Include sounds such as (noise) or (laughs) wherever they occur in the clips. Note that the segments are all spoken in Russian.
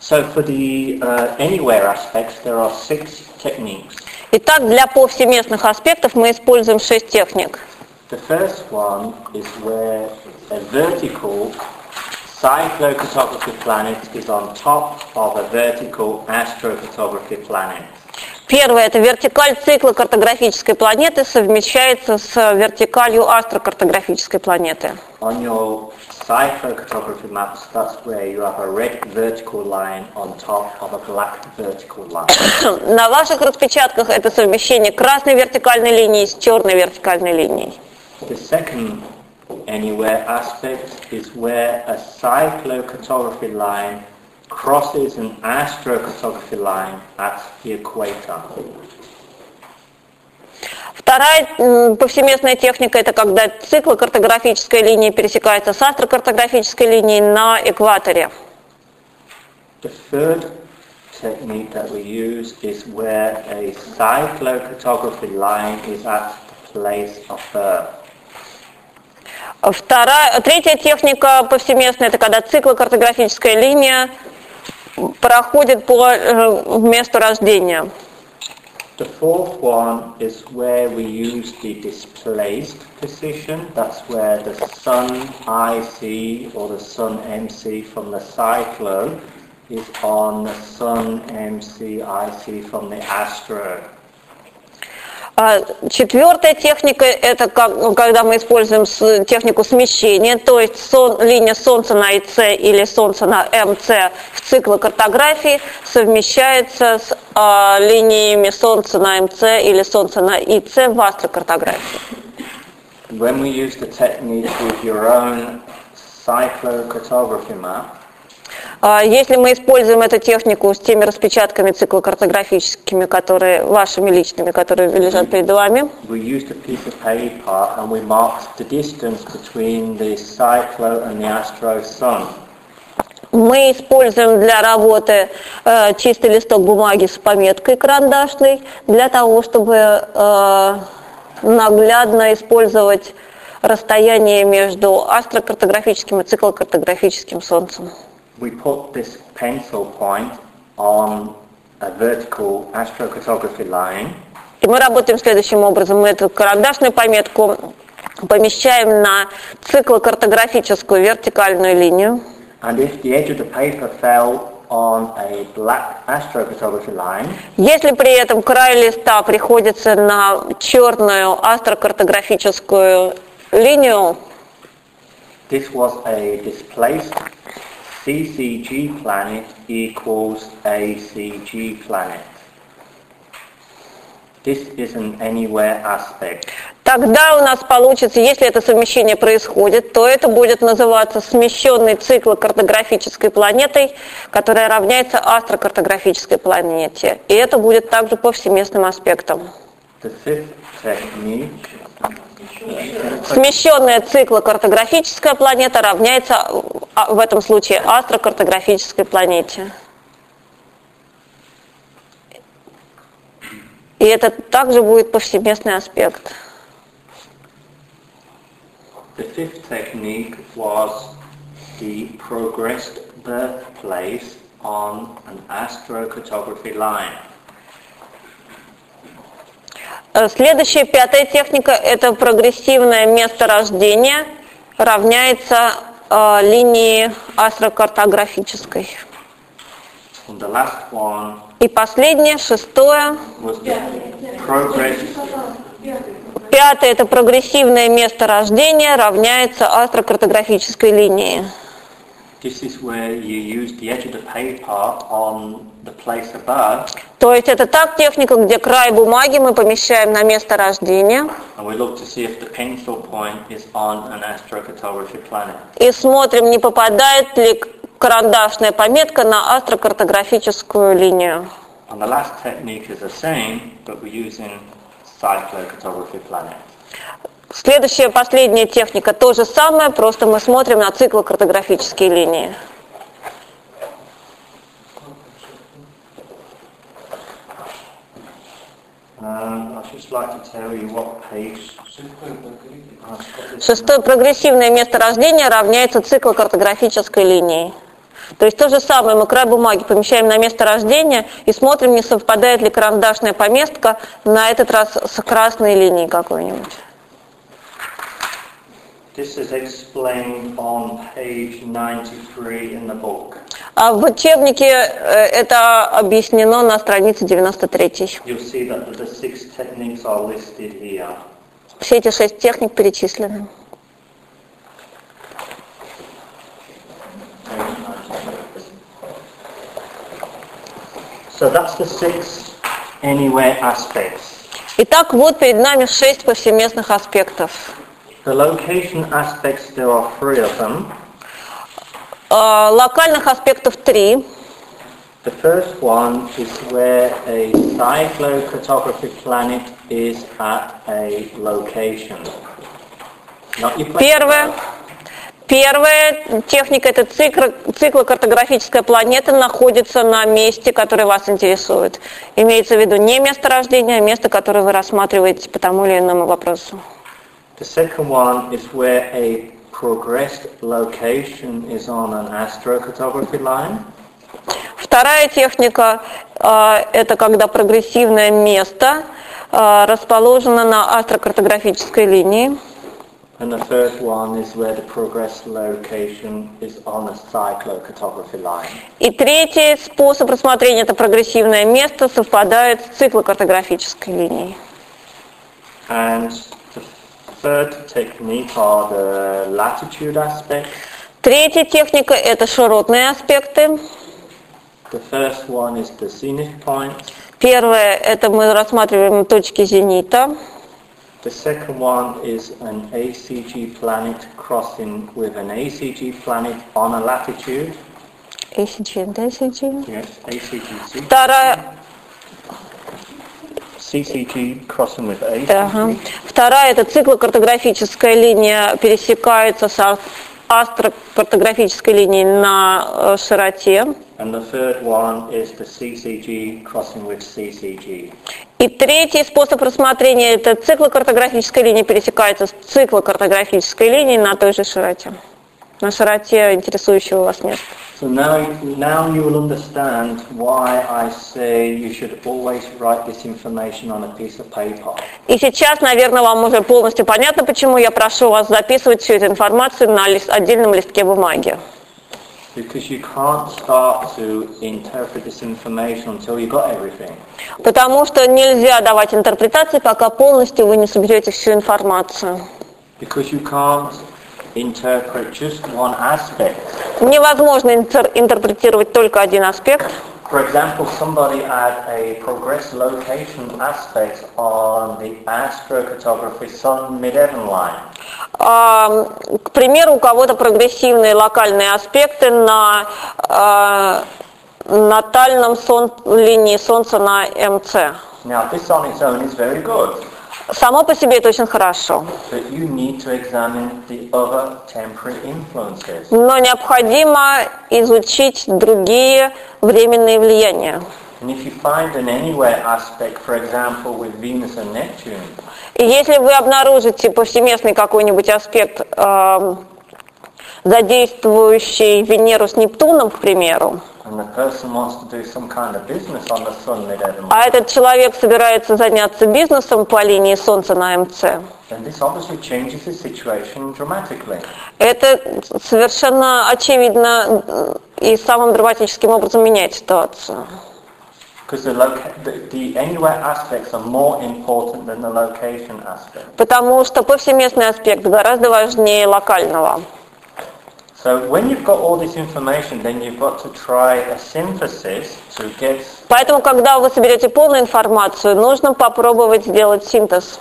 So for the uh, anywhere aspects, there are six techniques. Итак, для повсеместных аспектов мы используем шесть техник. The first one is where a vertical cyclocartography planet is on top of a vertical astrocartography planet. Первое – это вертикаль цикла картографической планеты совмещается с вертикалью астрокартографической планеты. On your cyclocartography maps, that's where you have a red vertical line on top of a black vertical line. (coughs) На ваших распечатках это совмещение красной вертикальной линии с черной вертикальной линией. The second anywhere aspect is where a cyclocartography line crosses an astrocartography line at the equator. Вторая повсеместная техника – это когда цикл картографической линии пересекается с астрокартографической линией на экваторе. The third technique that we use is where a cyclocartography line is at the place of birth. Вторая, третья техника повсеместная – это когда цикл картографическая линия проходит по э, месту рождения. The fourth one is where we use the displaced position. That's where the sun IC or the sun MC from the cyclone is on the sun MC IC from the astro. А Четвертая техника – это как- ну, когда мы используем технику смещения, то есть сон- линия Солнца на ИЦ или Солнца на МЦ в циклокартографии совмещается с а, линиями Солнца на МЦ или Солнца на ИЦ в астрокартографии. When we use the technique with your own cyclocartography map, Если мы используем эту технику с теми распечатками циклокартографическими, которые вашими личными, которые лежат перед вами. Мы используем для работы э, чистый листок бумаги с пометкой карандашной для того, чтобы э, наглядно использовать расстояние между астрокартографическим и циклокартографическим Солнцем. We put this pencil point on a vertical astrocartography line И мы работаем следующим образом. Мы эту карандашную пометку помещаем на циклокартографическую вертикальную линию. and if the edge of the paper fell on a black astrocartography line, Если при этом край листа приходится на черную астрокартографическую линию, this was a displaced CCG planet equals ACG planet. This is an anywhere aspect. тогда у нас получится, если это совмещение происходит, то это будет называться смещенный цикл картографической планетой, которая равняется астрокартографической планете. И это будет также по всеместным аспектам. The fifth technique Смещенная циклокартографическая планета равняется а, в этом случае астрокартографической планете. И это также будет повсеместный аспект. The fifth technique was the progressed birthplace on an astrocartography line. Э, Следующая, пятая техника – это прогрессивное место рождения равняется э, линии астрокартографической. One И последнее, шестое, пятое – это прогрессивное место рождения равняется астрокартографической линии. This is where you use the edge of the paper on the place above То есть это так техника, где край бумаги мы помещаем на место рождения и смотрим, не попадает ли карандашная пометка на астрокартографическую линию. Следующая, последняя техника то же самое, просто мы смотрим на циклокартографические линии. Um, I'd just like to tell you what page Шестое прогрессивное место рождения равняется циклокартографической линии. То есть то же самое, мы край бумаги помещаем на место рождения и смотрим, не совпадает ли карандашная поместка на этот раз с красной линией какой-нибудь. This is explained on page 93 in the book. А в учебнике э, это объяснено на странице 93. You'll see that the six techniques are listed here. Все эти шесть техник перечислены. Page 93. So that's the six anywhere aspects. Итак, вот перед нами шесть повсеместных аспектов. The location aspects, there are three of them. Э, Локальных аспектов три. The first one is where a cyclocartographic planet is at a location. Первое. Первая техника – это цикл, циклокартографическая планета находится на месте, которое вас интересует. Имеется в виду не место рождения, а место, которое вы рассматриваете по тому или иному вопросу. The second one is where a progressed location is on an astrocartography line. Вторая техника э, – это когда прогрессивное место э, расположено на астрокартографической линии. And the third one is where the progressed location is on a cyclocartography line. И третий способ рассмотрения – это прогрессивное место совпадает с циклокартографической линией. And Третья техника – это широтные аспекты. Первое – это мы рассматриваем точки зенита. The second one is an ACG planet crossing with an ACG planet on a latitude. ACG and ACG. Yes, ACG. Вторая, CCG crossing with ага. ACG. Вторая – это циклокартографическая линия пересекается с астрокартографической линией на э, широте. And the third one is the CCG crossing with CCG. И третий способ рассмотрения – это циклокартографическая линия пересекается с циклокартографической линией на той же широте. На широте интересующего вас места. So now, now you will understand why I say you should always write this information on a piece of paper. И сейчас, наверное, вам уже полностью понятно, почему я прошу вас записывать всю эту информацию на лист- отдельном листке бумаги. Because you can't start to interpret this information until you got everything. Потому что нельзя давать интерпретации, пока полностью вы не соберете всю информацию. Because you can't interpret just one aspect. Невозможно интер- интерпретировать только один аспект. For example, somebody had a progress location aspect on the astrocartography Sun Mid-Heaven line. А, К примеру, у кого-то прогрессивные локальные аспекты на а, натальном сон- линии Солнца на МЦ. Now, this on its own is very good, Само по себе это очень хорошо. Но необходимо изучить другие временные влияния. И если вы обнаружите повсеместный какой-нибудь аспект, эм, задействующий Венеру с Нептуном, к примеру, а этот человек собирается заняться бизнесом по линии Солнца на МЦ, это совершенно очевидно э, и самым драматическим образом меняет ситуацию. Потому что повсеместный аспект гораздо важнее локального. Поэтому, когда вы соберете полную информацию, нужно попробовать сделать синтез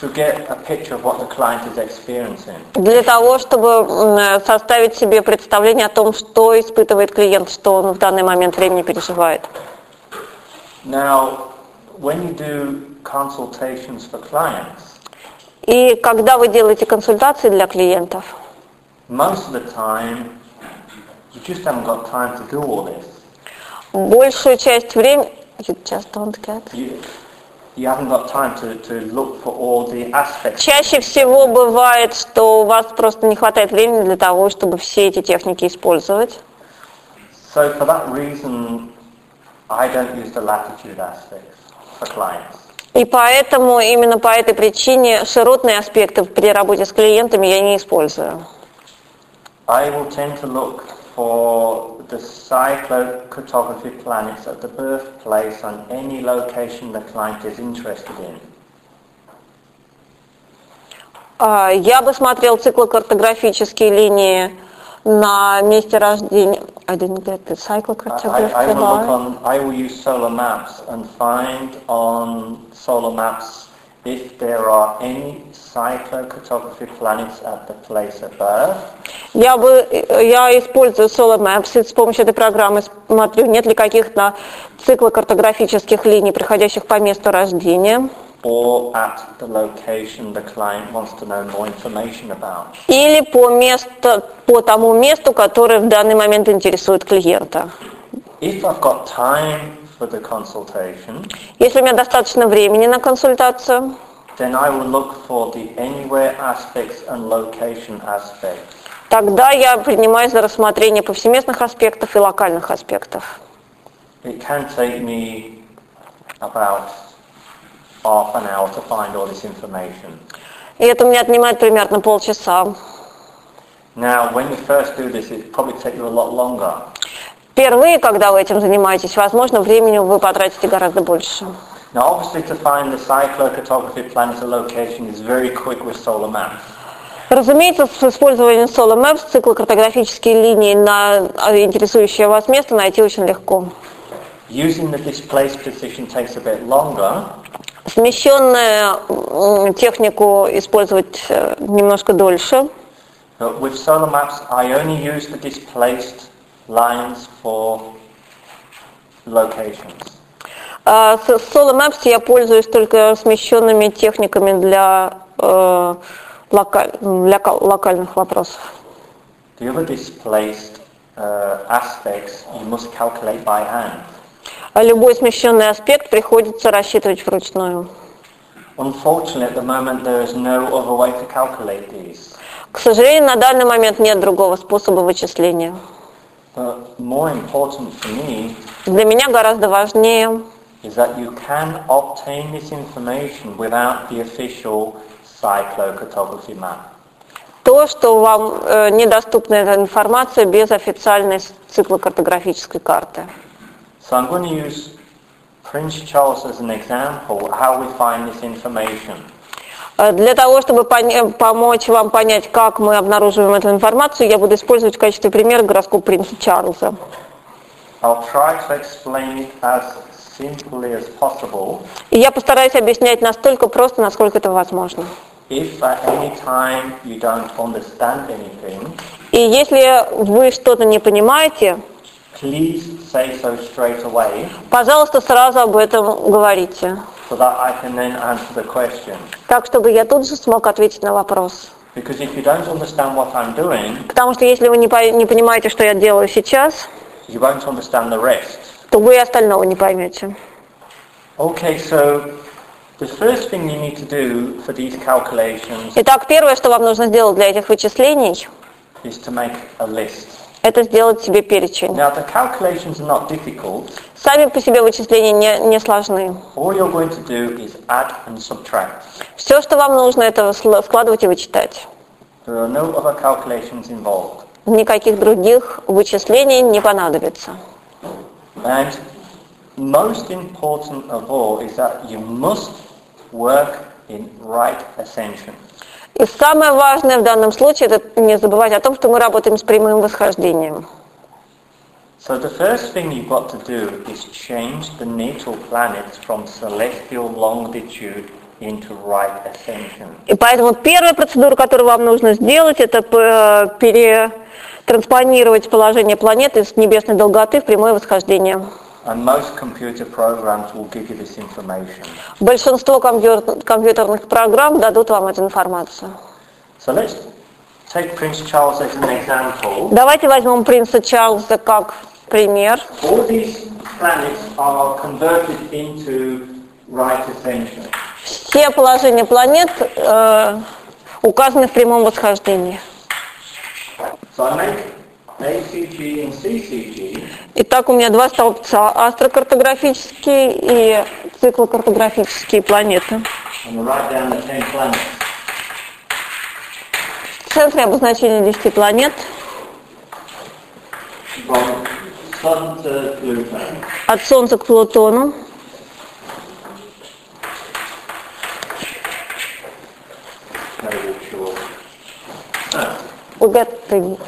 to get a picture of what the client is experiencing. для того, чтобы м, составить себе представление о том, что испытывает клиент, что он в данный момент времени переживает. Now, when you do consultations for clients, И когда вы делаете консультации для клиентов, most of the time you just haven't got time to do all this. большую часть времени... You just don't get. You, you haven't got time to, to look for all the aspects. Чаще всего бывает, что у вас просто не хватает времени для того, чтобы все эти техники использовать. So for that reason, I don't use the latitude aspects for clients. И поэтому, именно по этой причине, широтные аспекты при работе с клиентами я не использую. I will tend to look for the cyclocartography planets at the birthplace on any location the client is interested in. А, Я бы смотрел циклокартографические линии на месте рождения. I didn't get the I, I cyclocartography will look line. on, I will use solar maps and find on solar maps if there are any cyclocartography planets at the place of birth. Я бы, я использую Solar Maps и с помощью этой программы смотрю, нет ли каких-то циклокартографических линий, приходящих по месту рождения. or at the location the client wants to know more information about. Или по, месту, по тому месту, которое в данный момент интересует клиента. If I've got time Если у меня достаточно времени на консультацию, then I will look for the anywhere aspects and location aspects. тогда я принимаюсь за рассмотрение повсеместных аспектов и локальных аспектов. It can take me about half an hour to find all this information. И это у меня отнимает примерно полчаса. Now, when you first do this, it probably take you a lot longer. Впервые, когда вы этим занимаетесь, возможно, времени вы потратите гораздо больше. Now, obviously, to find the cyclocartography planetary location is very quick with solar maps. Разумеется, с использованием Solar Maps циклокартографические линии на интересующее вас место найти очень легко. Using the displaced position takes a bit longer, Смещенную технику использовать э, немножко дольше. but with solar maps, I only use the displaced lines for locations. А с Solar Maps я пользуюсь только смещенными техниками для, э, лока- для ка- локальных вопросов. The other displaced uh, aspects you must calculate by hand. А любой смещенный аспект приходится рассчитывать вручную. Unfortunately, at the moment, there is no other way to calculate these. К сожалению, на данный момент нет другого способа вычисления. Для меня гораздо важнее is that you can obtain this information without the official cyclocartography map. то, что вам э, недоступна эта информация без официальной циклокартографической карты. So I'm going to use Prince Charles as an example how we find this information. Э, Для того, чтобы помочь вам понять, как мы обнаруживаем эту информацию, я буду использовать в качестве примера гороскоп принца Чарльза. И я постараюсь объяснять настолько просто, насколько это возможно. Anything, И если вы что-то не понимаете, so away пожалуйста, сразу об этом говорите. So that I can then answer the question. Так, чтобы я тут же смог ответить на вопрос. Because if you don't understand what I'm doing, Потому что если вы не, по- не понимаете, что я делаю сейчас, you won't understand the rest. то вы и остального не поймете. Okay, so the first thing you need to do for these calculations Итак, первое, что вам нужно сделать для этих вычислений, is to make a list. это сделать себе перечень. Now the calculations are not difficult. Сами по себе вычисления не, не сложны. Все, что вам нужно, это складывать и вычитать. No. Никаких других вычислений не понадобится. And most important of all is that you must work in right ascension. И самое важное в данном случае, это не забывать о том, что мы работаем с прямым восхождением. So the first thing you've got to do is change the natal planets from celestial longitude into right ascension. И поэтому первая процедура, которую вам нужно сделать, это п- перетранспонировать положение планеты с небесной долготы в прямое восхождение. And most computer programs will give you this information. Большинство компьютер- компьютерных программ дадут вам эту информацию. So let's take Prince Charles as an example. Давайте возьмем принца Чарльза как пример. Все положения планет э, указаны в прямом восхождении. Итак, у меня два столбца, астрокартографические и циклокартографические планеты. I'm going to write down the 10 planets. В центре обозначение 10 планет. From Pluto. От Солнца к Плутону. Ah, the-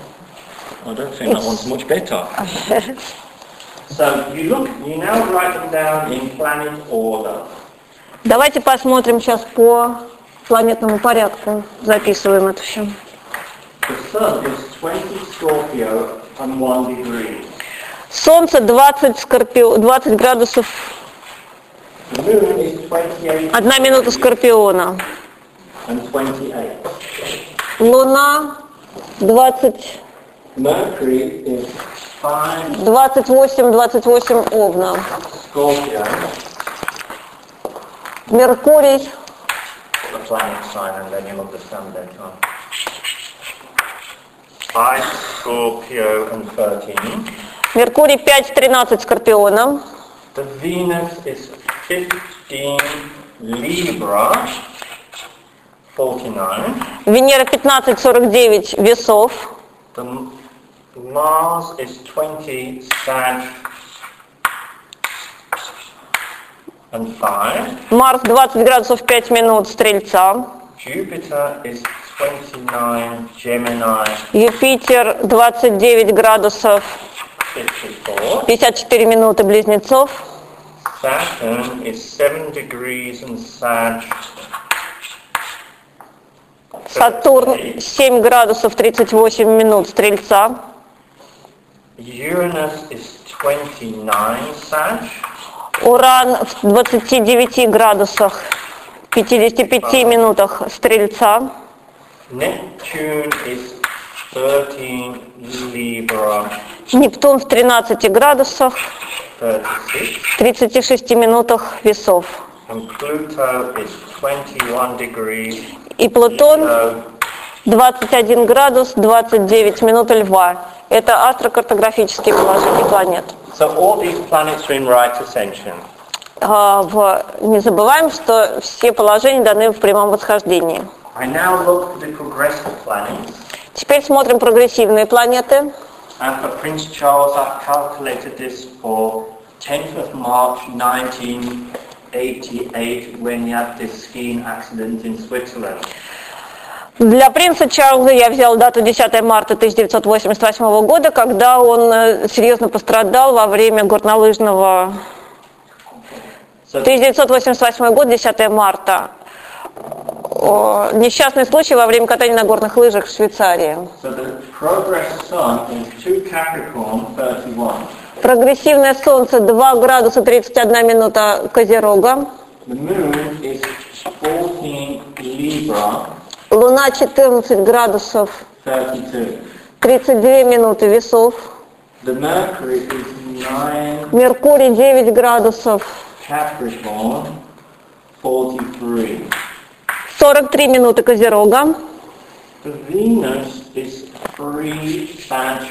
I don't think that one's much better. So you look, you now write them down in planet order. Давайте посмотрим сейчас по планетному порядку. Записываем это все. The Sun is 20 Scorpio and 1 degree. Солнце 20, скорпио, 20 градусов, The Moon is 28 одна минута Скорпиона. and 28. Луна 20, Mercury is 5 28, 28 Овна. Меркурий. 5 Scorpio and 13. Меркурий 5, 13 Скорпиона. The Venus is 15 Libra, 49. Венера 15, 49 Весов. The Mars is 20 Sag and 5. Марс 20 градусов 5 минут Стрельца. Jupiter is 29 Gemini, Юпитер 29 градусов 54. 54 минуты Близнецов. Saturn is 7 degrees Sag. Сатурн 7 градусов 38 минут Стрельца. Uranus is 29 Sag. Уран в 29 градусах 55 минутах Стрельца. Neptune is 13 Libra, Нептун в 13 градусах 36. 36 минутах Весов. And Pluto is 21 degrees. И Плутон So 21 градус 29 минут Льва. Это астрокартографические положения планет. So all these planets are in right ascension. А, в- Не забываем, что все положения даны в прямом восхождении. I now look for the progressive planets, Теперь смотрим прогрессивные планеты. And for Prince Charles, I've calculated this for 10th of March 1988, when he had this skiing accident in Switzerland. Для принца Чарльза я взял дату 10 марта 1988 года, когда он э, серьезно пострадал во время горнолыжного... So 1988 год, 10 марта. Несчастный случай во время катания на горных лыжах в Швейцарии. So the progress sun is 2 Capricorn 31. Прогрессивное солнце 2 градуса 31 минута Козерога. The moon is 14 Libra Луна 14 градусов 32. 32 минуты Весов. The mercury is 9 Меркурий 9 градусов Capricorn 43. 43 минуты Козерога. Venus is 3 Sag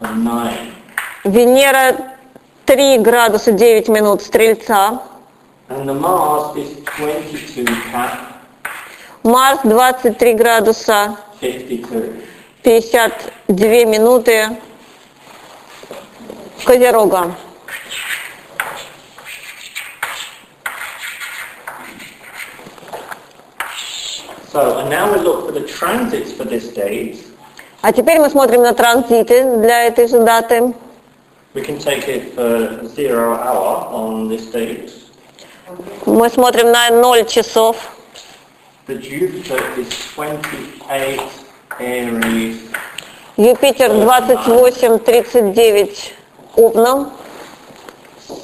and 9. Венера 3 градуса 9 минут Стрельца. And the Mars is 22 Cap Марс 23 градуса 52. 52 минуты Козерога. So, and now we look for the transits for this date. А теперь мы смотрим на транзиты для этой же даты. We can take it for zero hour on this date. Мы смотрим на 0 часов. The Jupiter is 28 Aries, Юпитер 28, 39 Овна.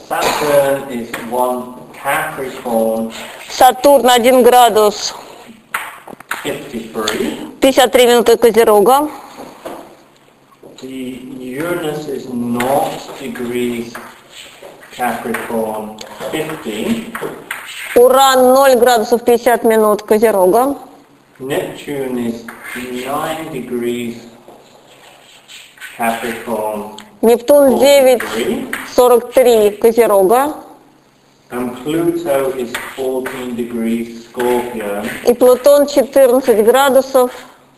Saturn is 1 Capricorn, Сатурн 1 градус 53. 53 минуты Козерога. The Uranus is 0 degrees Capricorn, 50. Уран 0 градусов 50 минут Козерога. Neptune is 9 degrees Capricorn Нептун 9, 3, 43 Козерога. И Плутон 14 градусов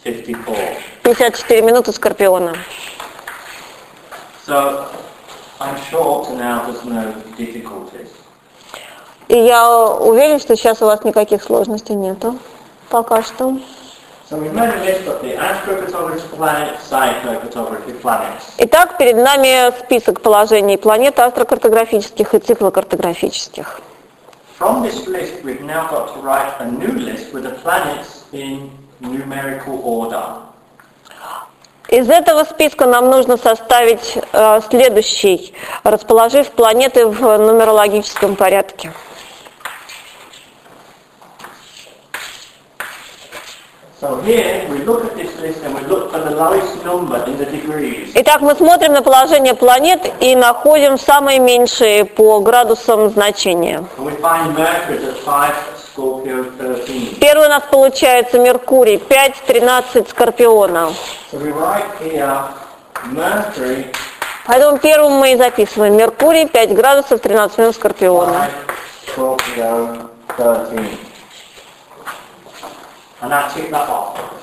54. 54 минуты Скорпиона. So I'm sure to now there's no difficulties. И я уверен, что сейчас у вас никаких сложностей нету. Пока что. Итак, перед нами список положений планет астрокартографических и циклокартографических. From this list we've now got to write a new list with the planets in numerical order. Из этого списка нам нужно составить э, следующий, расположив планеты в нумерологическом порядке. So here we look at this list and we look for the lowest number in the degrees. Итак, мы смотрим на положение планет и находим самые меньшие по градусам значения. And we find Mercury at 5, Scorpio 13. Первый у нас получается Меркурий, 5, 13 Скорпиона. Поэтому первым мы и записываем Меркурий, 5 градусов, 13 минут Скорпиона. 5, Scorpio 13. And I tick that off.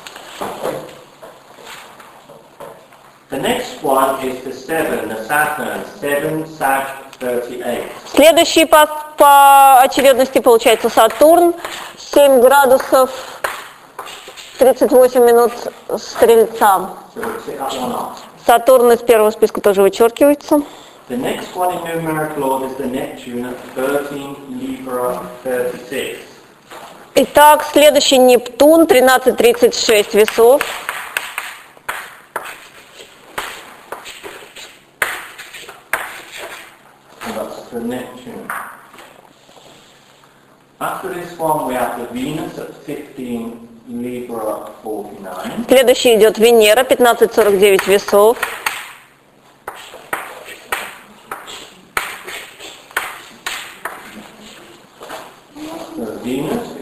The next one is the 7, the Saturn, 7 Sag 38. Следующий по, по очередности получается Сатурн, 7 градусов, 38 минут Стрельца. Сатурн из первого списка тоже вычеркивается. The next one in numerical order is the Neptune at 13 Libra 36. Итак, следующий Нептун, 13.36 весов. So that's the Neptune. After this one we have the Venus at 15 Libra 49. Следующий идет Венера, 15.49 весов. The Venus.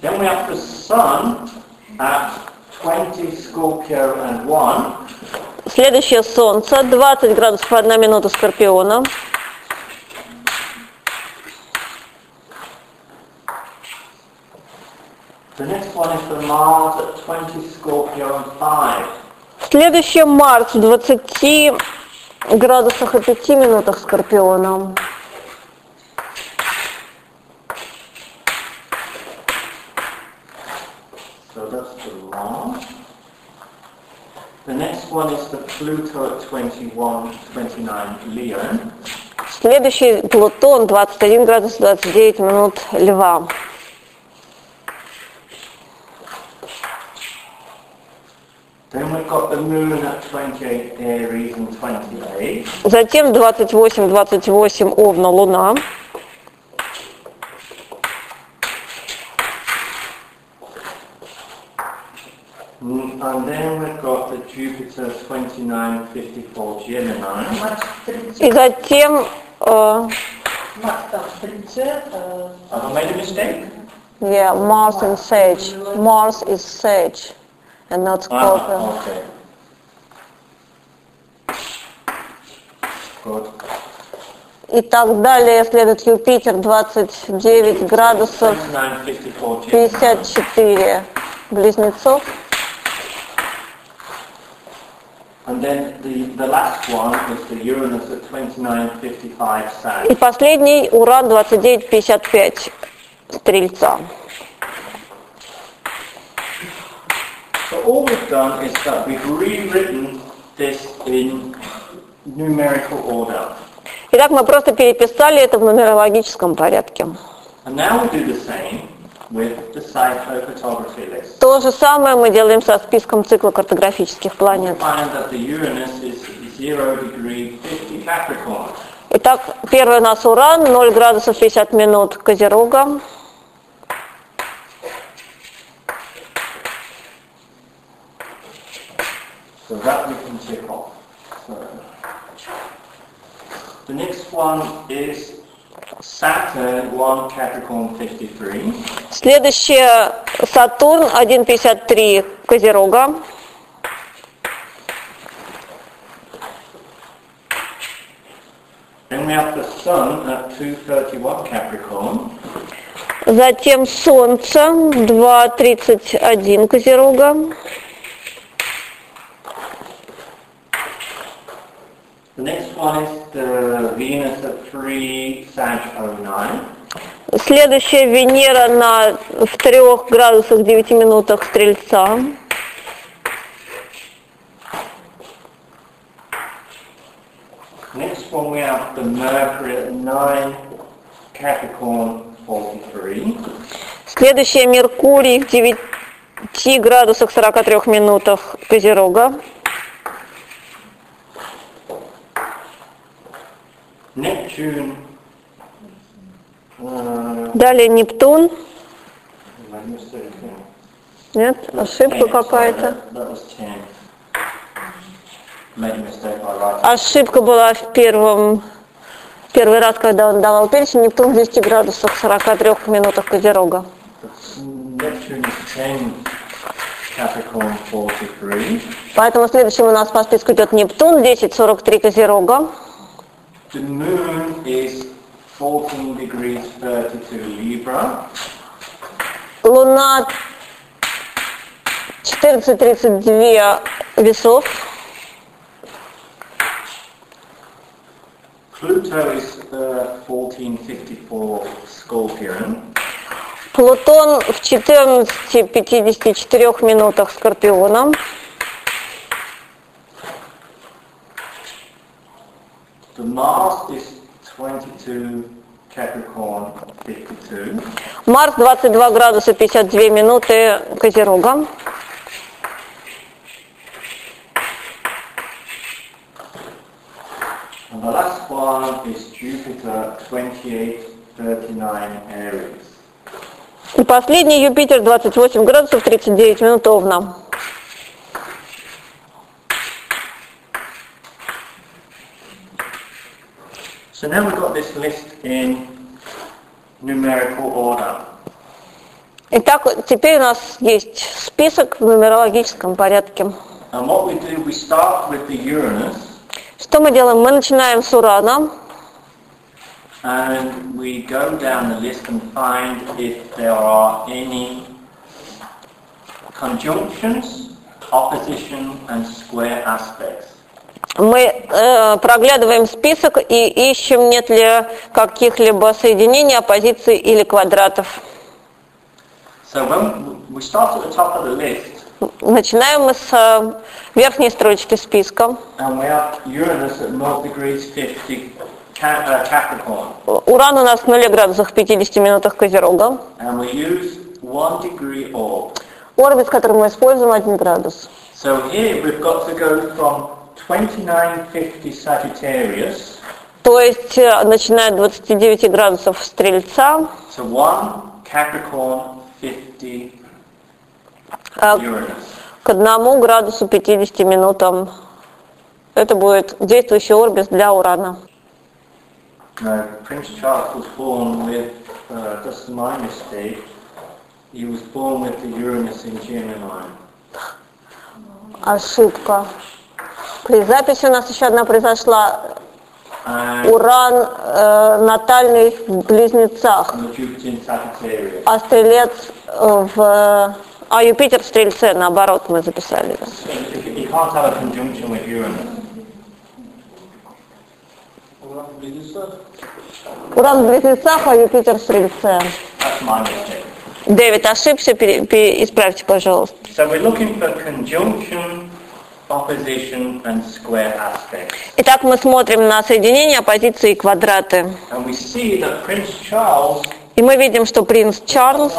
Then we have the Sun at 20 Scorpio and 1. Следующее Солнце, 20 градусов 1 минута Скорпиона. The next one is the Mars at 20 Scorpio and 5. Следующее Марс в 20 градусах и 5 минутах Скорпиона. So that's the next one is the Pluto at 21, 29 Leo. Следующий Плутон, 21 градус 29 минут Льва. Then we've got the Moon at 28 Aries and 28. Затем 28-28 Овна Луна. And then we've got the Jupiter 29, 54 Gemini. Макс в стрельце. И затем, э, Макс там в стрельце. э, Have I made a mistake? yeah, Mars in Sage. Mars is Sage and not Scorpio. Ah, okay. Good. И так далее следует Юпитер, 29 градусов 29, 54 Gemini. 54 Близнецов. And then the, the last one is the Uranus at 29, 55 И последний Уран 29-55 Стрельца. So all we've done is that we've rewritten this in numerical order. Итак, мы просто переписали это в нумерологическом порядке. And now we do the same То же самое мы делаем со списком цикла картографических планет. Find that the Uranus is 0 degree 50 Capricorn. Итак, первый у нас Уран, 0 градусов 50 минут Козерога. So that we can tick off. So, the next one is Saturn 1 Capricorn 53. Следующее Сатурн 1.53 Козерога. Then we have the Sun at 2.31 Capricorn. Затем Солнце 2.31 Козерога. The next one is the Venus at 3 Sag 09. Следующая Венера на, в 3 градусах 9 минутах Стрельца. Next one we have the Mercury at 9 Capricorn 43. Следующая Меркурий в 9 градусах 43 минутах Козерога. Neptune. Uh, Далее Нептун. Нет, ошибка 10, какая-то. sorry, That, that was 10. Made a mistake by writing. Ошибка была в первом, первый раз, когда он давал перечень. Нептун в 10 градусах 43 минутах Козерога. Neptune is 10 Capricorn 43. Поэтому следующим у нас по списку идет Нептун, 10.43 Козерога. The moon is 14 degrees 32 Libra. Луна 14.32 весов. Pluto is uh, 1454 Scorpion. Плутон в 14.54 минутах Скорпиона. The Mars is 22 Capricorn 52. Марс 22 градуса 52 минуты Козерога. And the last one is Jupiter 28 39 Aries. И последний Юпитер 28 градусов 39 минут Овна. So now we've got this list in numerical order. Итак, теперь у нас есть список в нумерологическом порядке. And what we do, we start with the Uranus Что мы делаем? Мы начинаем с Урана, and we go down the list and find if there are any conjunctions, opposition and square aspects. Мы э, проглядываем список и ищем, нет ли каких-либо соединений, оппозиций или квадратов. So when we start at the top of the list Начинаем мы с э, верхней строчки списка. and we have Uranus at 0 degrees 50 Ca- uh, Capricorn Уран у нас в 0 градусах 50 минутах Козерога. and we use 1 degree orb. Орбит, который мы используем, 1 градус. So here we've got to go from 2950 Sagittarius То есть, э, начиная от 29 градусов Стрельца, to 1 Capricorn 50 э, Uranus. к 1 градусу 50 минутам. Это будет действующий орбис для Урана. No, Prince Charles was born with, uh, that's my mistake, he was born with the Uranus in Gemini. Ошибка. При записи у нас еще одна произошла. And Уран э, натальный в Близнецах, а Стрелец э, в... А Юпитер в Стрельце, наоборот, мы записали. Уран в Близнецах, а Юпитер в Стрельце. Дэвид ошибся, пере- пере- исправьте, пожалуйста. So we're looking for conjunction, opposition and square aspects. Итак, мы смотрим на соединения, оппозиции и квадраты. И мы видим, что принц Чарльз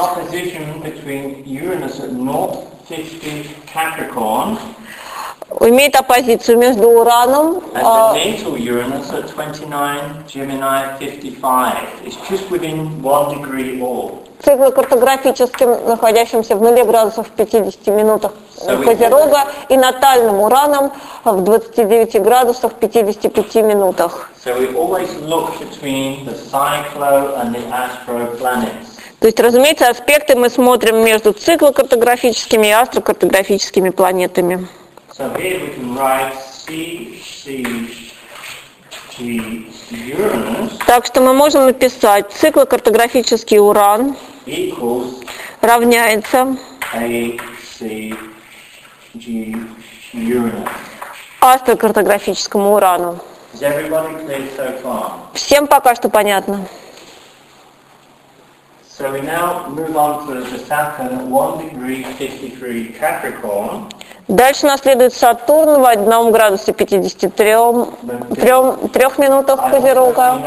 имеет оппозицию между Ураном а, the natal Uranus at 29 Gemini 55. It's just within one degree orb. циклокартографическим, находящимся в 0 градусов 50 минутах Козерога, и натальным Ураном в 29 градусах 55 минутах. То есть, разумеется, аспекты мы смотрим между циклокартографическими и астрокартографическими планетами. So here we can write C, C, G Uranus Так что мы можем написать циклокартографический уран равняется A C G Uranus. астрокартографическому урану. Всем пока что понятно. So we now move on to the Saturn at 1 degree 53 Capricorn. Дальше нас следует Сатурн в 1 градусе 53, трем, трех минутах I also Козерога.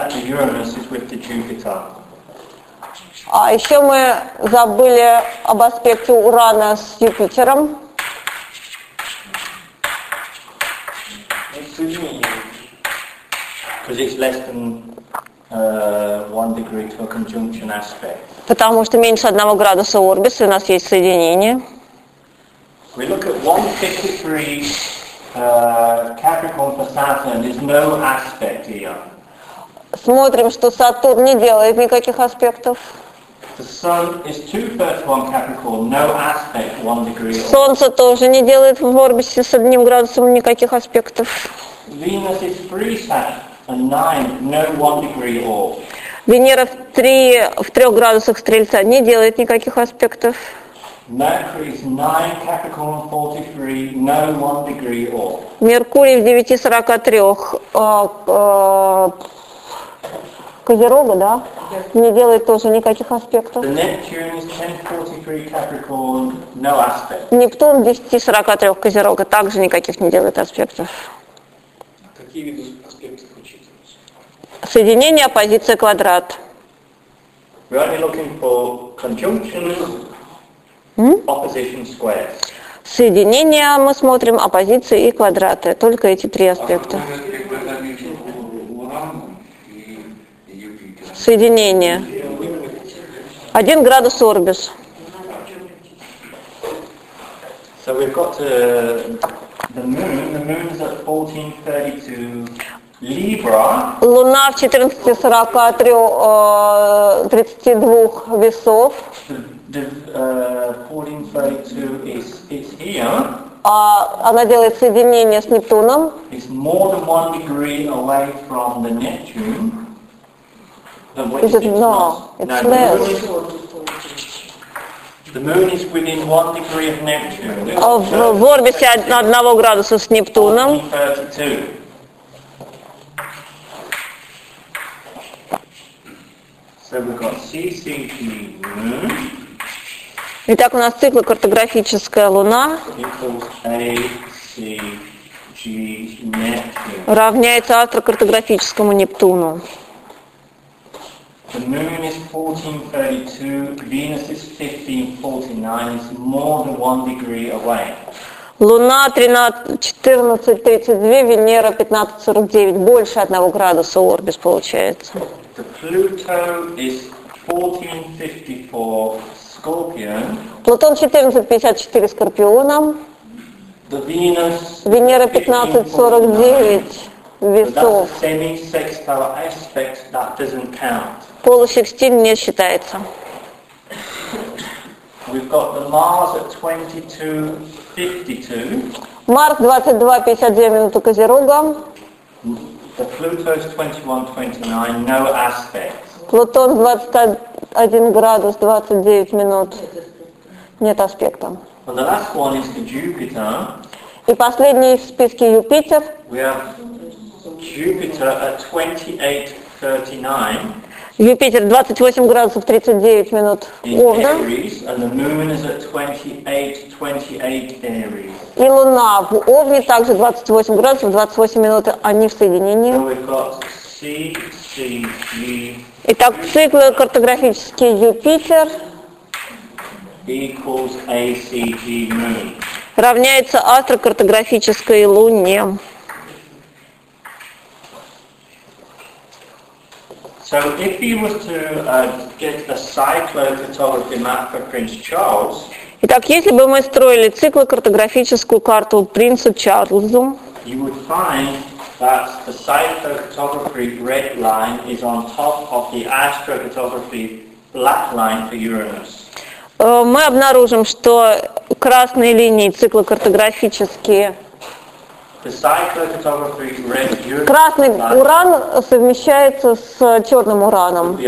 А еще мы забыли об аспекте Урана с Юпитером. Uh, 1 degree to a conjunction aspect. Потому что меньше одного градуса Орбис, и у нас есть соединение. We look at 153 uh, Capricorn for Saturn. There's no aspect here. Смотрим, что Сатурн не делает никаких аспектов. The Sun is 231 Capricorn, no aspect, 1 degree. at all. Солнце тоже не делает в Орбисе с одним градусом никаких аспектов. Venus is 3 Sat and 9, no 1 degree at all. Венера в, три, в трех градусах Стрельца не делает никаких аспектов. Mercury is 9 Capricorn 43, no 1 degree all. Меркурий в 9.43 э, э, Козерога, да, не делает тоже никаких аспектов. The Neptune is 1043 Capricorn, no aspect. Нептун в 10.43 Козерога также никаких не делает аспектов. Какие виды аспектов учитываются? Соединение, оппозиция, квадрат. We're only looking for conjunctions, Соединение мы смотрим, оппозиции и квадраты. Только эти три аспекта. И Юпитер. Соединение. Один градус Орбис. So we've got uh, the moon. The moon is at 1432 Libra. Луна в 14.43, э, 32 весов. The, the uh, 1432 is it's here. А она делает соединение с Нептуном. It's more than one degree away from the Neptune. Uh, wait, Is it- it's no, not. it's the less. moon is- The moon is within one degree of Neptune. А В, в Орбисе од- одного градуса с Нептуном. 1432. So we've got CCG moon Итак, у нас циклокартографическая Луна equals ACG Neptune. равняется астрокартографическому Нептуну. The moon is 1432, Venus is 1549, it's more than one degree away. Луна 13, 14.32, Венера 15.49, больше одного градуса Орбис получается. The Pluto is 1454 Scorpion, Плутон 14.54 Скорпиона, the Venus Венера 1549. 15.49 But весов. Полусекстиль не считается. We've got the Mars at 2252, Марс 22.52 минуты Козерога, is 2129, no aspect. Плутон 21 градус 29 минут, нет аспекта. And the last one is the Jupiter. И последний в списке Юпитер, We have Jupiter at 2839 Юпитер 28 градусов 39 минут Овна, Aries, and the Moon is at 2828 Aries. и Луна в Овне также 28 градусов 28 минут, они в So соединении. we've got C, C, G Итак, циклы картографический Юпитер. Равняется астрокартографической Луне. So if you was to uh, get a cyclocartography map for Prince Charles, Итак, если бы мы строили циклокартографическую карту принцу Чарльзу, you would find that the cyclocartography red line is on top of the astrocartography black line for Uranus. э, мы обнаружим, что красные линии циклокартографические Красный уран совмещается с черным ураном,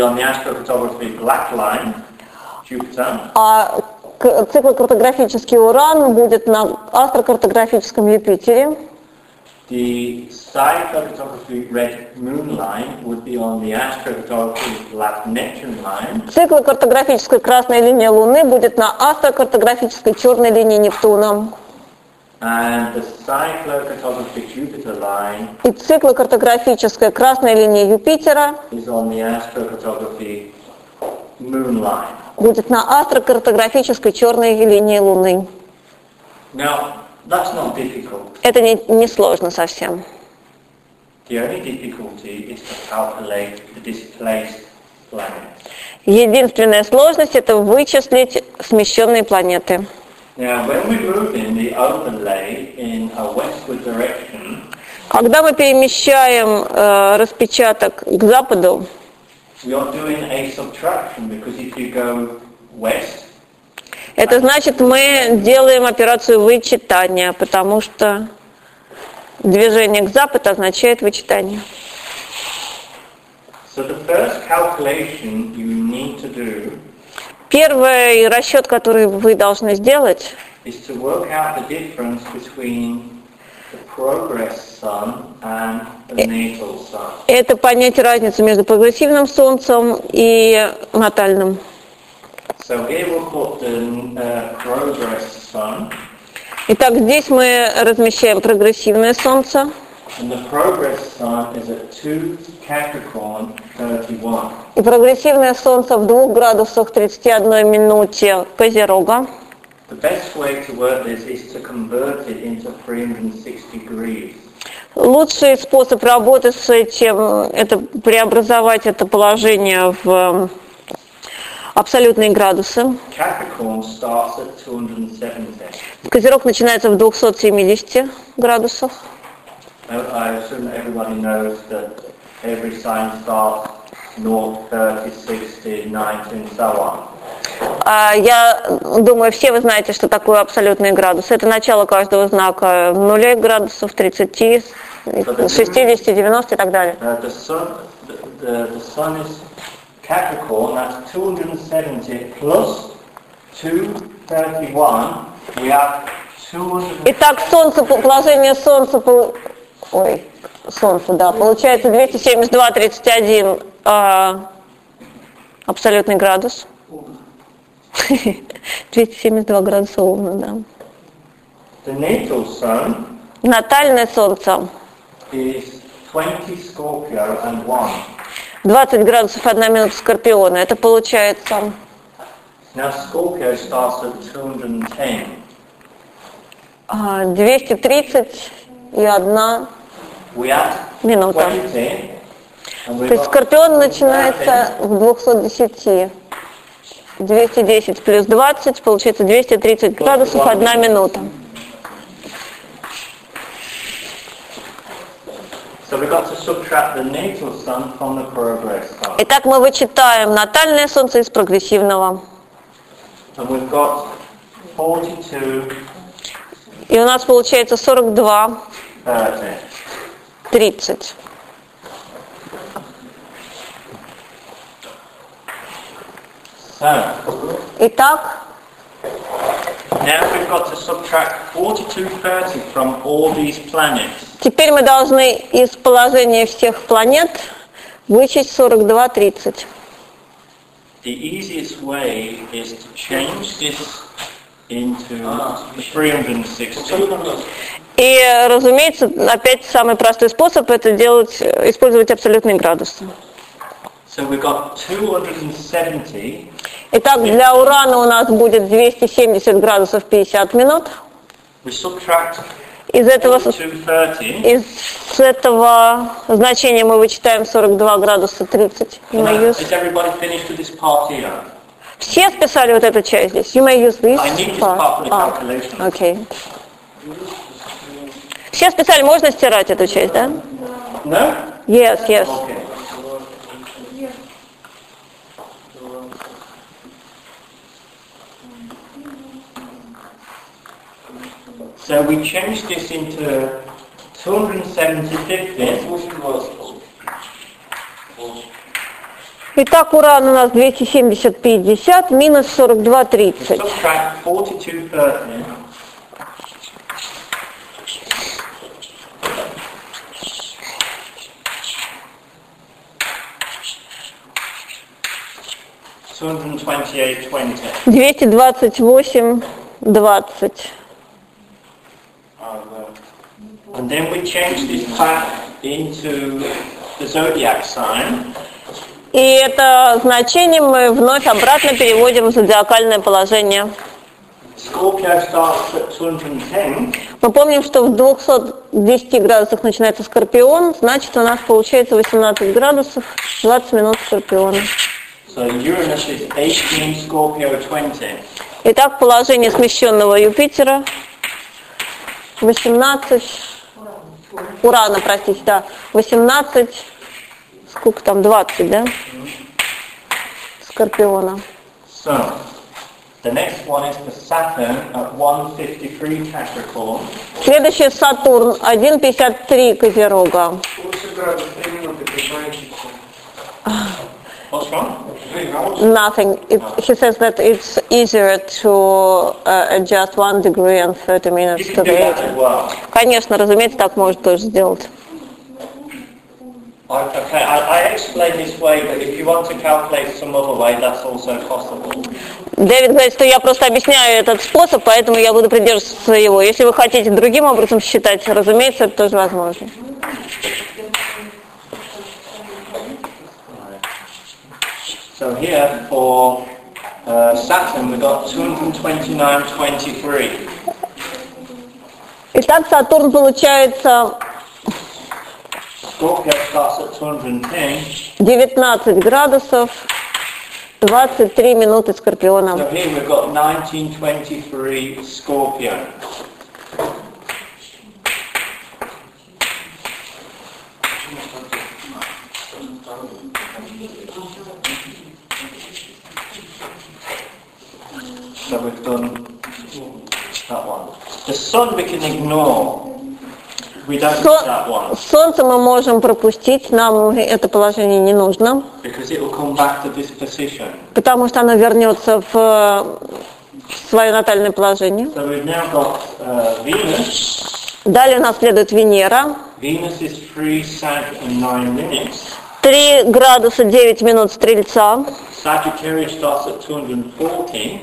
а циклокартографический уран будет на астрокартографическом Юпитере, The cyclophotography red moon line would be on the astrophotography black Neptune line. циклокартографическая красная линия Луны будет на астрокартографической черной линии Нептуна, And the cyclophotography Jupiter line и циклокартографическая красная линия Юпитера is on the astrophotography moon line. будет на астрокартографической черной линии Луны. Now, that's not difficult. Это не, не сложно совсем. The only difficulty is to calculate the displaced planets. Единственная сложность это вычислить смещенные планеты. Now, when we move in the overlay in a westward direction, Когда мы перемещаем э, распечаток к западу, we are doing a subtraction because if you go west, это значит мы делаем операцию вычитания, потому что движение к западу означает вычитание. Первый расчет, который вы должны сделать, это понять разницу между прогрессивным Солнцем и натальным. Итак, здесь мы размещаем прогрессивное Солнце. and the progress sun is at 2 Capricorn 31. И прогрессивное Солнце в 2 градусах 31 минуте Козерога. The best way to work this is to convert it into 360 degrees. Lучший способ работы с этим – это преобразовать это положение в абсолютные градусы. Capricorn starts at 270. Козерог начинается в 270 градусах. Now, I assume that everybody knows that every sign starts 0, 30, 60, 90 and so on. Я думаю, все вы знаете, что такое абсолютные градусы. Это начало каждого знака нулей градусов, 30, 60, 90 и так далее. Capricorn, that's 270 plus 231. We have 200. Итак, солнце, положение Солнца, ой, Солнце, да, получается 272, 31 а, абсолютный градус. (laughs) 272 градуса Луны, да. The natal sun Натальное Солнце is 20 Scorpio and 1. 20 градусов 1 минута Скорпиона. Это получается Now Scorpio starts at 210. а, 230 и 1 We add минута. 20 and we've То есть Скорпион начинается в 210. 210 плюс 20, получается 230 градусов 1 минута. So we've got to subtract the natal sun from the progress sun. Итак, мы вычитаем натальное Солнце из прогрессивного. And we've got 42, И у нас получается 42, 30. 30. So, Итак, теперь мы должны из положения всех планет вычесть 42, 30. The easiest way is to change this into 360. И, разумеется, опять самый простой способ это делать, использовать абсолютные градусы. So we've got 270 Итак, для урана у нас будет 270 градусов 50 минут. Из этого, 230 из этого значения мы вычитаем 42 градуса 30. You may use. Все списали вот эту часть здесь. You may use this I need this part. for the А, calculation. Все списали, можно стирать эту часть, да? No? Yes, yes. Okay. So we change this into 275th, Восемь вас. Итак, уран у нас 270-50 минус 42-30. subtract 4230. Two hundred and twenty-eight twenty. 228, 20. And then we change this path into the zodiac sign. И это значение мы вновь обратно переводим в зодиакальное положение. Scorpio starts at 210. Мы помним, что в 210 градусах начинается Скорпион, значит у нас получается 18 градусов, 20 минут Скорпиона. So Uranus is 18, Scorpio 20. Итак, положение смещенного Юпитера 18, Урана, простите, да, 18, сколько там, 20, да? Скорпиона. So, the next one is the Saturn at 153 Capricorn. Следующий Сатурн, 1,53 Козерога. Лучше градус минуты? Nothing. It, he says that it's easier to uh, adjust one degree and 30 You minutes to the well. Конечно, разумеется, так может тоже сделать. Okay, I, I explain this way, but if you want to calculate some other way, that's also possible. Дэвид говорит, что я просто объясняю этот способ, поэтому я буду придерживаться своего. Если вы хотите другим образом считать, разумеется, это тоже возможно. So here for uh, Saturn, we've got 229.23. Итак, Сатурн получается Scorpio starts at 210. 19 градусов, 23 минуты Скорпиона. So here we've got 1923 Scorpio. So we've done that one. The sun we can ignore. We don't that one Солнце мы можем пропустить, нам это положение не нужно, because it will come back to this position. потому что оно вернется в в свое натальное положение. So we've now got uh, Venus. Далее у нас следует Венера. Venus is 3 Sag and 9 minutes. 3 градуса 9 минут Стрельца. Sagittarius starts at 240.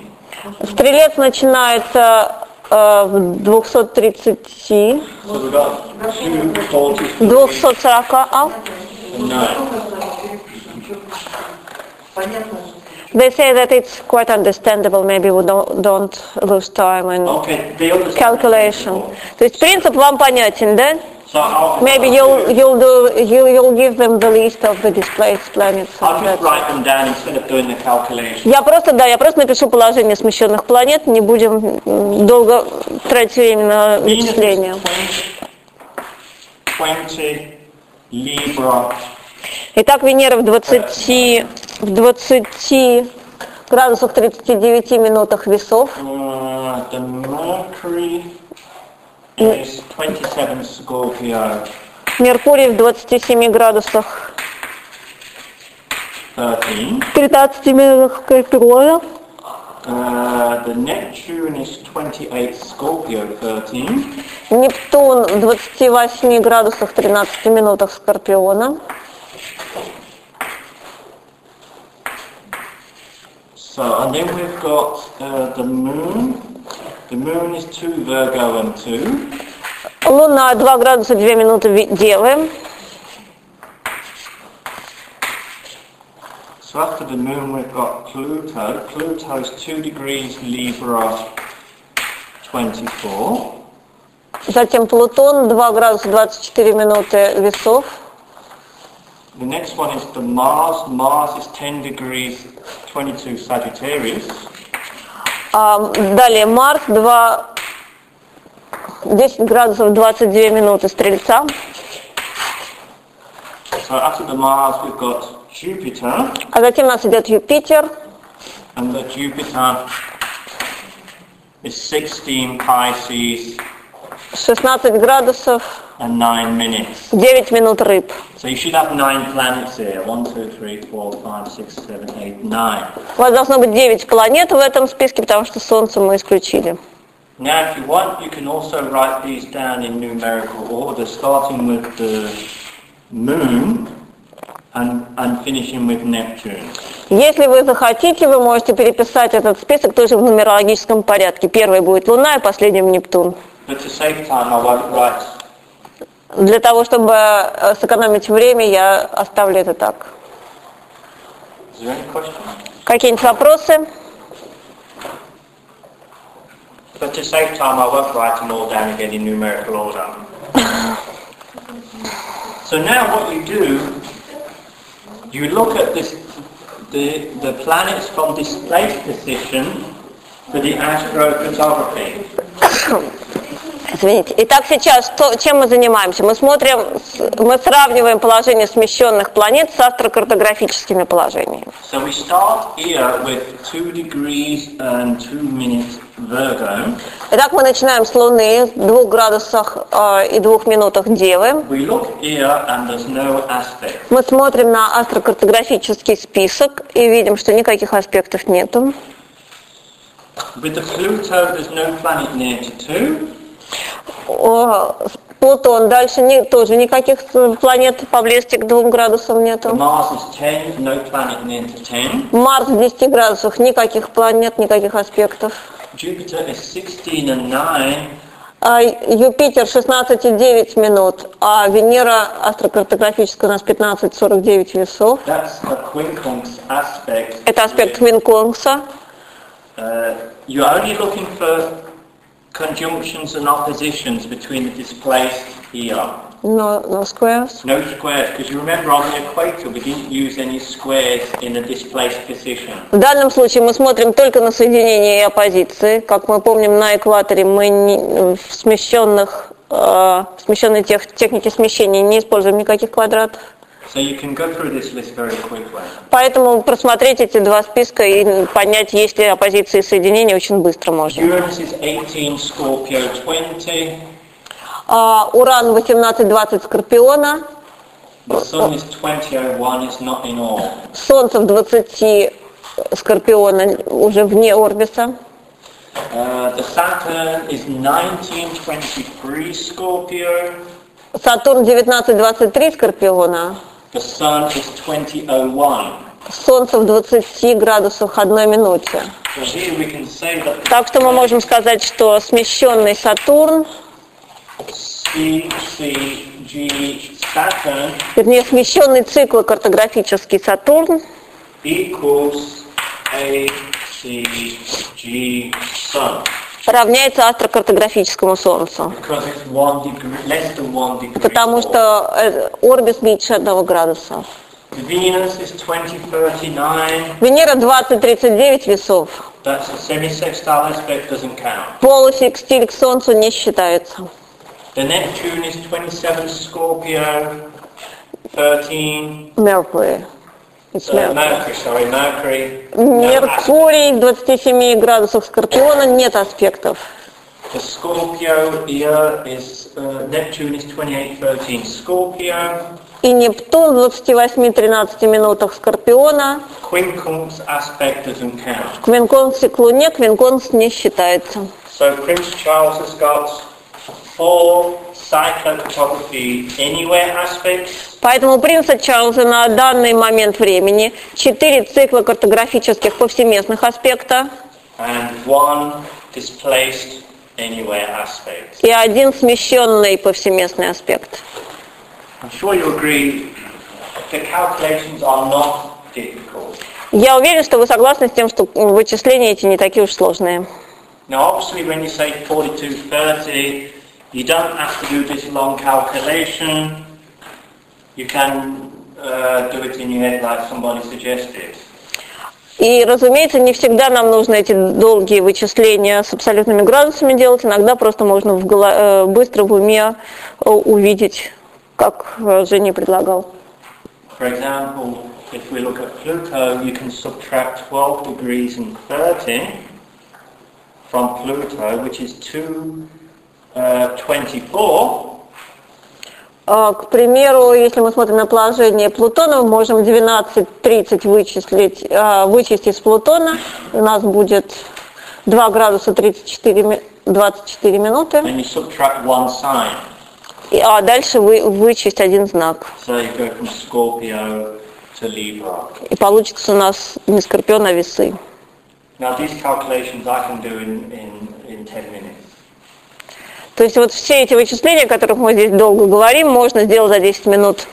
Стрелец начинается э, в 230, So we've got 240 240 а? and 9. Понятно. They say that it's quite understandable, maybe we don't, don't lose time in Okay, the other calculation. То есть принцип вам понятен, да? So Maybe you'll, you'll, do, you, you'll give them the list of the displaced planets. I'll just write them down instead of doing the calculation. Я просто, да, я просто напишу положение смещенных планет, не будем долго тратить время на вычисления. is 20, 20 Libra, Итак, Венера в 20, в 20 градусах 39 минутах весов. uh, the Mercury is 27 Scorpio, Меркурий в 27 градусах 13. 13 минутах Скорпиона. Uh, the Neptune is 28 Scorpio 13. Нептун в 28 градусах 13 минутах Скорпиона. So, and then we've got uh, the moon. The moon is 2 Virgo and 2. Луна 2 градуса 2 минуты Ви- Девы. So after the moon we've got Pluto. Pluto is 2 degrees Libra 24. Затем Плутон 2 градуса 24 минуты весов. The next one is the Mars. Mars is 10 degrees 22 Sagittarius. А, далее Марс 2, 10 градусов 22 минуты Стрельца. So after the Mars we've got Jupiter. А затем у нас идет Юпитер. And the Jupiter is 16 Pisces 16 градусов, and 9 minutes. 9 минут рыб. So you should have nine planets here. One, two, three, four, five, six, seven, eight, nine. У вас должно быть 9 планет в этом списке, потому что Солнце мы исключили. Now, if you want, you can also write these down in numerical order, starting with the moon and, and finishing with Neptune. Если вы захотите, вы можете переписать этот список тоже в нумерологическом порядке. Первой будет Луна и последним Нептун. But to save time, I won't write. Для того, чтобы э, сэкономить время, я оставлю это так. Is there any questions? Какие-нибудь вопросы? But to save time, I won't write them all down again in numerical order. so now what you do, you look at this, the, the planets from displaced position for the astrophotography. Извините. Итак, сейчас что- чем мы занимаемся? Мы смотрим, мы сравниваем положение смещенных планет с астрокартографическими положениями. So we start here with 2 degrees and 2 minutes Virgo. Итак, мы начинаем с Луны в двух градусах э, и двух минутах Девы. We look here and there's no aspect. Мы смотрим на астрокартографический список и видим, что никаких аспектов нету. With the Pluto, there's no planet near to 2. О, Плутон дальше не- тоже никаких планет поблизости к двум градусам нету. Mars is 10, no planet near to 10. Марс в 10 градусах, никаких планет, никаких аспектов. Jupiter is 16 and 9. А Юпитер 16,9 минут, а Венера астрокартографическая у нас 15,49 весов. Это аспект Винконса. Uh, you're only looking for conjunctions and oppositions between the displaced here. No, no squares. No squares, because you remember on the equator we didn't use any squares in a displaced position. В данном случае мы смотрим только на соединение и оппозиции. Как мы помним, на экваторе мы не- в смещенных, э, в смещенной тех- технике смещения не используем никаких квадратов. So you can go through this list very quickly. Поэтому просмотреть эти два списка и понять, есть ли оппозиции и соединения, очень быстро можно. Uranus is 18, Scorpio 20. А, Уран 18-20 Скорпиона, The Sun is 2001, it's not in all. Солнце в 20 Скорпиона уже вне орбиса. Uh, the Saturn is 1923 Scorpio. Сатурн 19-23 Скорпиона. The Sun is 2001. Солнце в 20 градусах одной минуте. Так что мы можем сказать, что смещенный Сатурн, вернее смещенный циклокартографический Сатурн equals A, C, G, Sun. Равняется астрокартографическому Солнцу. Degree. Потому что э, орбис меньше одного градуса. Venus is 2039. Венера 20-39 весов. Полусекстиль к Солнцу не считается. The Neptune is 27 Scorpio, 13 Mercury. Меркурий в 27 градусах Скорпиона нет аспектов. The Scorpio here is uh, Neptune is 2813 Scorpio. И Нептун в 28-13 минутах Скорпиона. Quincunx aspect doesn't count. Квинконс к Луне, Квинконс не считается. So Prince Charles has got four Поэтому у принца Чарльза на данный момент времени четыре цикла картографических повсеместных аспекта and one displaced anywhere aspect. и один смещенный повсеместный аспект. Я уверен, что вы согласны с тем, что вычисления эти не такие уж сложные. Now obviously when you say 4230, you don't have to do this long calculation. You can uh, do it in your head like somebody suggested. И, разумеется, не всегда нам нужно эти долгие вычисления с абсолютными градусами делать. Иногда просто можно в голо- э, быстро в уме э, увидеть, как э, Женя предлагал. For example, if we look at Pluto, you can subtract 12 degrees and 30 from Pluto, which is 2 uh, 24, А, К примеру, если мы смотрим на положение Плутона, мы можем 12.30 вычислить, а, вычесть из Плутона. У нас будет 2 градуса 34, ми- 24 минуты. И- А дальше вы, вычесть один знак. So. И получится у нас не скорпион, а весы. Now these calculations I can do in, in, in 10 minutes. То есть вот все эти вычисления, о которых мы здесь долго говорим, можно сделать за 10 минут.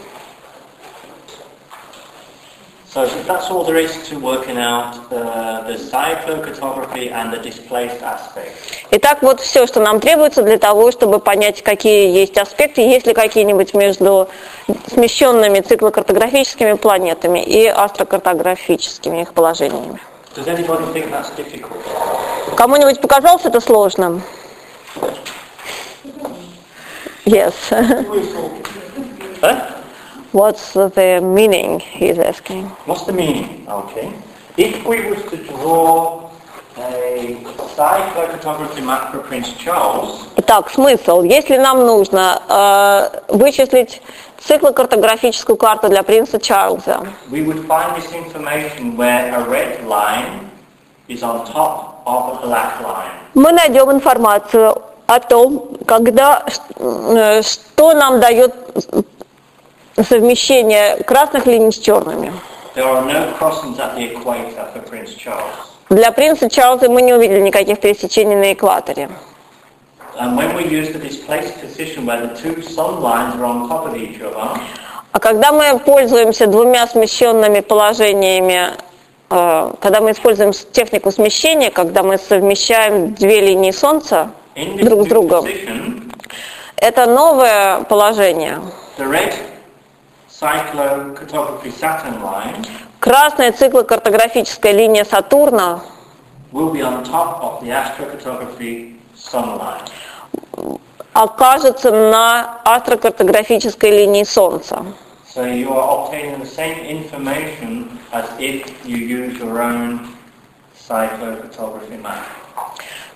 So that's all there is to working out uh, the cyclocartography and the displaced aspect. Итак, вот все, что нам требуется для того, чтобы понять, какие есть аспекты, есть ли какие-нибудь между смещенными циклокартографическими планетами и астрокартографическими их положениями. Кому-нибудь показалось это сложным? Yes. Huh? What's the meaning, he's asking. What's the meaning? Okay. If we was to draw a cyclocartography map for Prince Charles, Итак, смысл. Если нам нужно э, вычислить циклокартографическую карту для принца Чарльза, we would find this information where a red line is on top of a black line. мы найдем информацию о том, когда, э, что нам дает совмещение красных линий с черными. Для принца Чарльза мы не увидели никаких пересечений на экваторе. А когда мы пользуемся двумя смещенными положениями, э, когда мы используем технику смещения, когда мы совмещаем две линии Солнца друг с другом, это новое положение. Красная циклокартографическая линия Сатурна окажется на астрокартографической линии Солнца. So you are obtaining the same information as if you use your own cyclocartography map.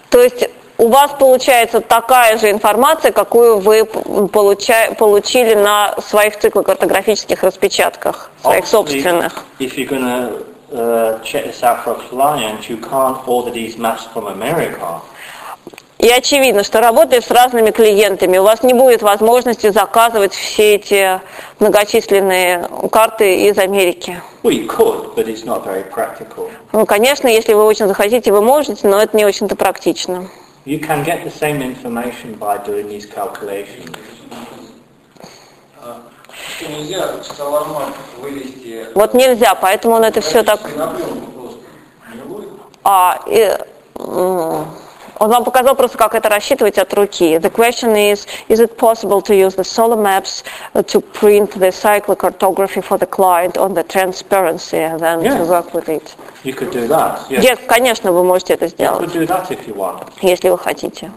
То есть у вас получается такая же информация, какую вы получа- получили на своих циклокартографических распечатках, своих собственных. If you're to uh, check this out for a client, you can't order these maps from America. И очевидно, что работая с разными клиентами, у вас не будет возможности заказывать все эти многочисленные карты из Америки. Well, could. Ну, конечно, если вы очень захотите, вы можете, но это не очень-то практично. You can get the same information by doing these calculations. Что нельзя столармат вывести Вот нельзя, поэтому он это все так... на пленку просто. Не будет? А, и, м, он вам показал просто, как это рассчитывать от руки. The question is, is it possible to use the solar maps uh, to print the cyclocartography for the client on the transparency and then to Yeah. work with it? You could do that. Yes. Yes, конечно, вы можете это You сделать, could do that if you want. если вы хотите.